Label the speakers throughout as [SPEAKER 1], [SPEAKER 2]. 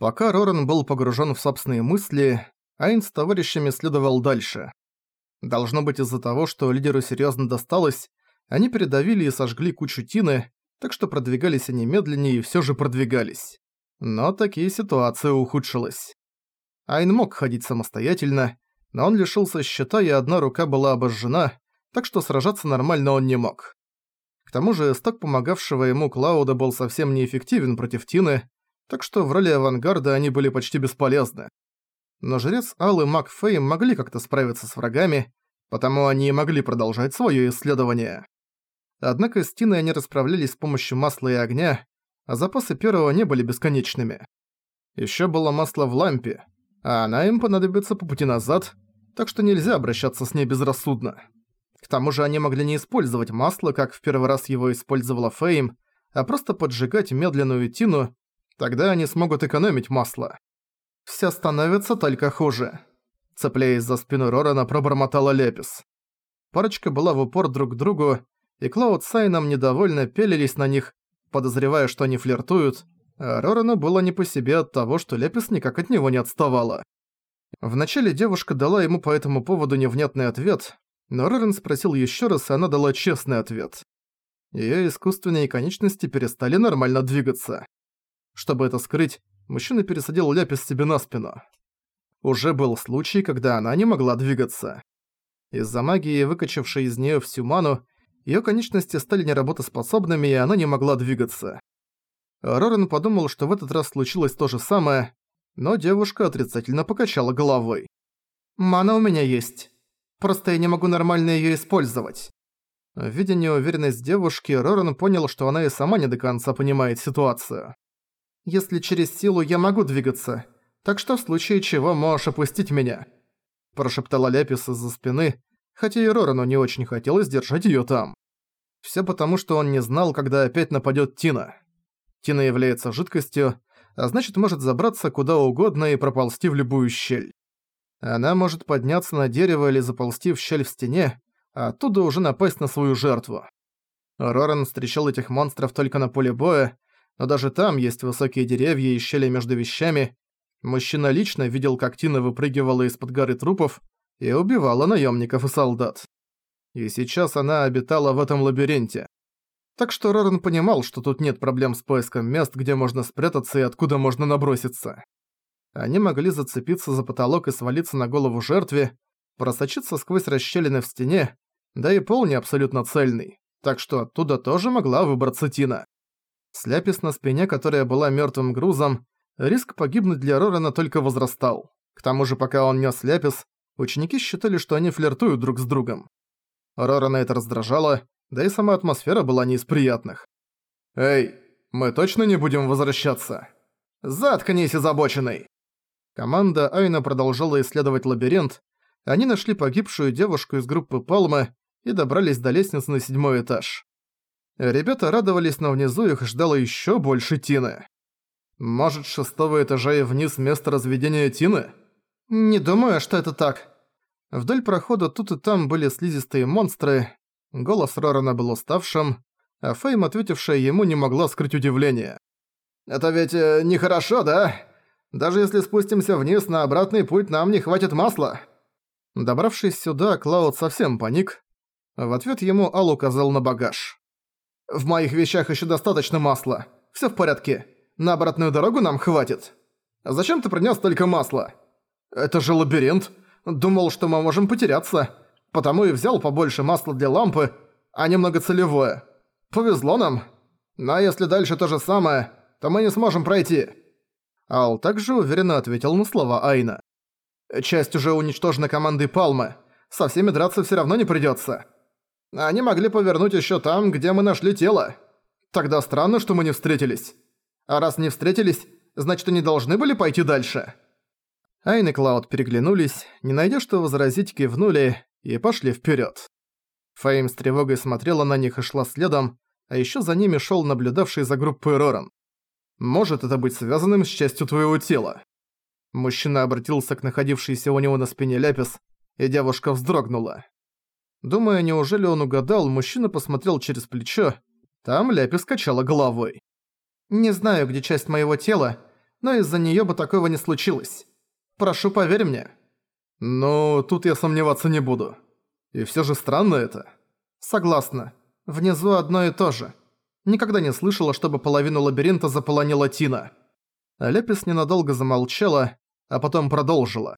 [SPEAKER 1] Пока Роран был погружен в собственные мысли, Айн с товарищами следовал дальше. Должно быть из-за того, что лидеру серьезно досталось, они передавили и сожгли кучу тины, так что продвигались они медленнее и все же продвигались. Но такие ситуации ухудшилась. Айн мог ходить самостоятельно, но он лишился щита и одна рука была обожжена, так что сражаться нормально он не мог. К тому же сток помогавшего ему Клауда был совсем неэффективен против Тины, так что в роли авангарда они были почти бесполезны. Но жрец Ал и Мак Фэй могли как-то справиться с врагами, потому они и могли продолжать свое исследование. Однако с они расправлялись с помощью масла и огня, а запасы первого не были бесконечными. Еще было масло в лампе, а она им понадобится по пути назад, так что нельзя обращаться с ней безрассудно. К тому же они могли не использовать масло, как в первый раз его использовала Фейм, а просто поджигать медленную тину, тогда они смогут экономить масло. Всё становится только хуже. Цепляясь за спину Рорана, пробормотала Лепис. Парочка была в упор друг к другу, и Клауд с Айном недовольно пелились на них, подозревая, что они флиртуют, а Рорану было не по себе от того, что Лепис никак от него не отставала. Вначале девушка дала ему по этому поводу невнятный ответ, но Рорен спросил ещё раз, и она дала честный ответ. Её искусственные конечности перестали нормально двигаться. Чтобы это скрыть, мужчина пересадил Ляпис себе на спину. Уже был случай, когда она не могла двигаться. Из-за магии, выкачавшей из неё всю ману, её конечности стали неработоспособными, и она не могла двигаться. Рорен подумал, что в этот раз случилось то же самое, но девушка отрицательно покачала головой. «Мана у меня есть. Просто я не могу нормально её использовать». Видя неуверенность девушки, Роран понял, что она и сама не до конца понимает ситуацию. «Если через силу я могу двигаться, так что в случае чего можешь опустить меня», прошептала Ляпис из-за спины, хотя и Рорану не очень хотелось держать её там. Всё потому, что он не знал, когда опять нападёт Тина. Тина является жидкостью, а значит может забраться куда угодно и проползти в любую щель. Она может подняться на дерево или заползти в щель в стене, а оттуда уже напасть на свою жертву. Роран встречал этих монстров только на поле боя, но даже там есть высокие деревья и щели между вещами. Мужчина лично видел, как Тина выпрыгивала из-под горы трупов и убивала наемников и солдат. И сейчас она обитала в этом лабиринте. Так что Роран понимал, что тут нет проблем с поиском мест, где можно спрятаться и откуда можно наброситься. Они могли зацепиться за потолок и свалиться на голову жертве, просочиться сквозь расщелины в стене, да и пол не абсолютно цельный, так что оттуда тоже могла выбраться Тина. Сляпис на спине, которая была мертвым грузом, риск погибнуть для Рорана только возрастал. К тому же, пока он нес Ляпис, ученики считали, что они флиртуют друг с другом. Рорана это раздражало, да и сама атмосфера была не из приятных. «Эй, мы точно не будем возвращаться?» «Заткнись, озабоченный!» Команда Айна продолжала исследовать лабиринт, они нашли погибшую девушку из группы Палмы и добрались до лестницы на седьмой этаж. Ребята радовались, но внизу их ждало ещё больше Тины. Может, шестого этажа и вниз место разведения Тины? Не думаю, что это так. Вдоль прохода тут и там были слизистые монстры, голос Рорана был уставшим, а Фейм, ответившая ему, не могла скрыть удивление. «Это ведь э, нехорошо, да? Даже если спустимся вниз, на обратный путь нам не хватит масла». Добравшись сюда, Клауд совсем паник. В ответ ему Ал указал на багаж. «В моих вещах еще достаточно масла. Все в порядке. На обратную дорогу нам хватит. Зачем ты принес только масла?» «Это же лабиринт. Думал, что мы можем потеряться. Потому и взял побольше масла для лампы, а немного целевое. Повезло нам. Но если дальше то же самое, то мы не сможем пройти». Ал также уверенно ответил на слова Айна. «Часть уже уничтожена командой Палмы. Со всеми драться все равно не придется. Они могли повернуть еще там, где мы нашли тело. Тогда странно, что мы не встретились. А раз не встретились, значит они должны были пойти дальше». Айн и Клауд переглянулись, не найдя что возразить, кивнули и пошли вперед. Фейм с тревогой смотрела на них и шла следом, а еще за ними шел наблюдавший за группой Роран. Может это быть связанным с частью твоего тела?» Мужчина обратился к находившейся у него на спине Ляпис, и девушка вздрогнула. Думая, неужели он угадал, мужчина посмотрел через плечо. Там Ляпис качала головой. «Не знаю, где часть моего тела, но из-за неё бы такого не случилось. Прошу, поверь мне». «Ну, тут я сомневаться не буду. И всё же странно это». «Согласна. Внизу одно и то же. Никогда не слышала, чтобы половину лабиринта заполонила Тина». Лепис ненадолго замолчала, а потом продолжила.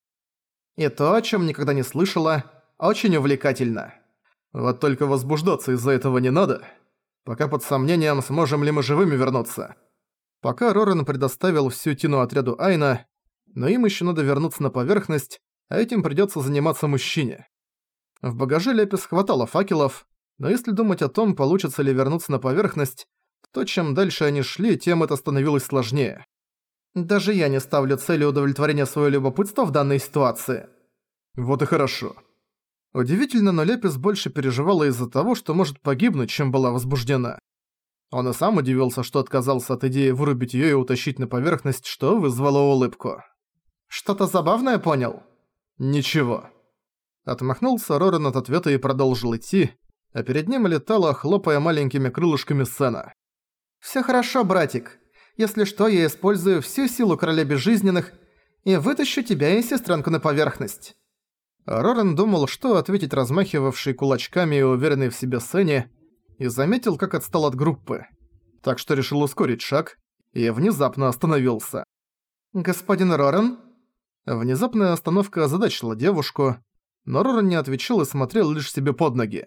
[SPEAKER 1] «И то, о чём никогда не слышала, очень увлекательно. Вот только возбуждаться из-за этого не надо. Пока под сомнением, сможем ли мы живыми вернуться. Пока Рорен предоставил всю Тину отряду Айна, но им ещё надо вернуться на поверхность, а этим придётся заниматься мужчине. В багаже Лепис хватало факелов, но если думать о том, получится ли вернуться на поверхность, то чем дальше они шли, тем это становилось сложнее. Даже я не ставлю целью удовлетворения своего любопытства в данной ситуации. Вот и хорошо. Удивительно, но Лепис больше переживала из-за того, что может погибнуть, чем была возбуждена. Он и сам удивился, что отказался от идеи вырубить её и утащить на поверхность, что вызвало улыбку. «Что-то забавное понял?» «Ничего». Отмахнулся Рорен от ответа и продолжил идти, а перед ним летала, хлопая маленькими крылышками сцена. «Всё хорошо, братик. Если что, я использую всю силу Короля Безжизненных и вытащу тебя и сестренку на поверхность». Рорен думал, что ответить размахивавшей кулачками и уверенной в себе сцене, и заметил, как отстал от группы. Так что решил ускорить шаг и внезапно остановился. «Господин Рорен?» Внезапная остановка озадачила девушку, но Рорен не отвечал и смотрел лишь себе под ноги.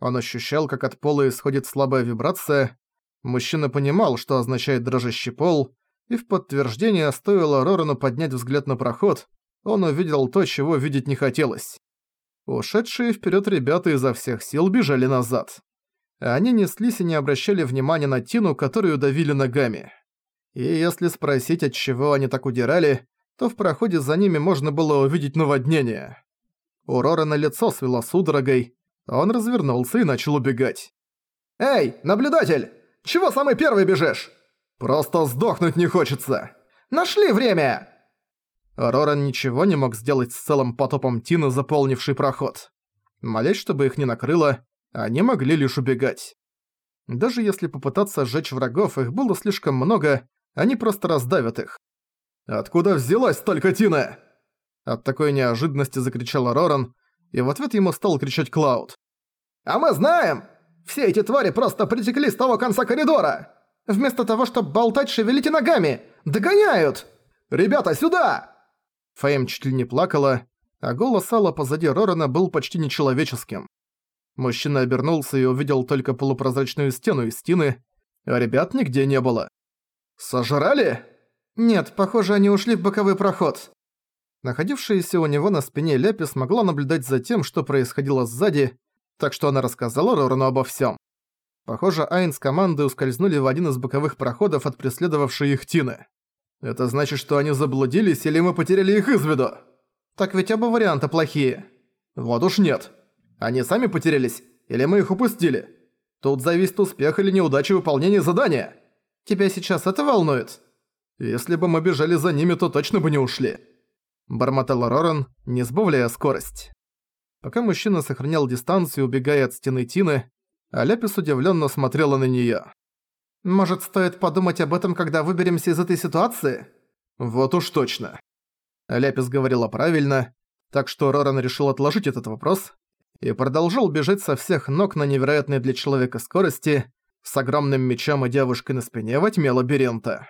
[SPEAKER 1] Он ощущал, как от пола исходит слабая вибрация. Мужчина понимал, что означает дрожащий пол, и в подтверждение стоило Рорану поднять взгляд на проход, он увидел то, чего видеть не хотелось. Ушедшие вперед ребята изо всех сил бежали назад. Они неслись и не обращали внимания на Тину, которую давили ногами. И если спросить, от чего они так удирали, то в проходе за ними можно было увидеть наводнение. У Рорана лицо свело судорогой, он развернулся и начал убегать. «Эй, наблюдатель! Чего самый первый бежишь?» «Просто сдохнуть не хочется!» «Нашли время!» Роран ничего не мог сделать с целым потопом Тины, заполнивший проход. Молясь, чтобы их не накрыло, они могли лишь убегать. Даже если попытаться сжечь врагов, их было слишком много, они просто раздавят их. «Откуда взялась столько Тина?» От такой неожиданности закричал Роран, и в ответ ему стал кричать Клауд. «А мы знаем! Все эти твари просто притекли с того конца коридора! Вместо того, чтобы болтать, шевелите ногами! Догоняют! Ребята, сюда!» Фейм чуть ли не плакала, а голос Алла позади Рорана был почти нечеловеческим. Мужчина обернулся и увидел только полупрозрачную стену из стены, а ребят нигде не было. «Сожрали?» «Нет, похоже, они ушли в боковой проход». Находившаяся у него на спине Ляпи смогла наблюдать за тем, что происходило сзади, так что она рассказала Рорану обо всем. Похоже, Айн с командой ускользнули в один из боковых проходов от преследовавшей их Тины. Это значит, что они заблудились или мы потеряли их из виду? Так ведь оба варианта плохие. Вот уж нет. Они сами потерялись, или мы их упустили? Тут зависит успех или неудача выполнения задания. Тебя сейчас это волнует? Если бы мы бежали за ними, то точно бы не ушли бормотал Роран, не сбавляя скорость. Пока мужчина сохранял дистанцию, убегая от стены Тины, а Ляпис удивленно смотрела на неё. «Может, стоит подумать об этом, когда выберемся из этой ситуации?» «Вот уж точно». Ляпис говорила правильно, так что Роран решил отложить этот вопрос и продолжал бежать со всех ног на невероятной для человека скорости с огромным мечом и девушкой на спине во тьме лабиринта.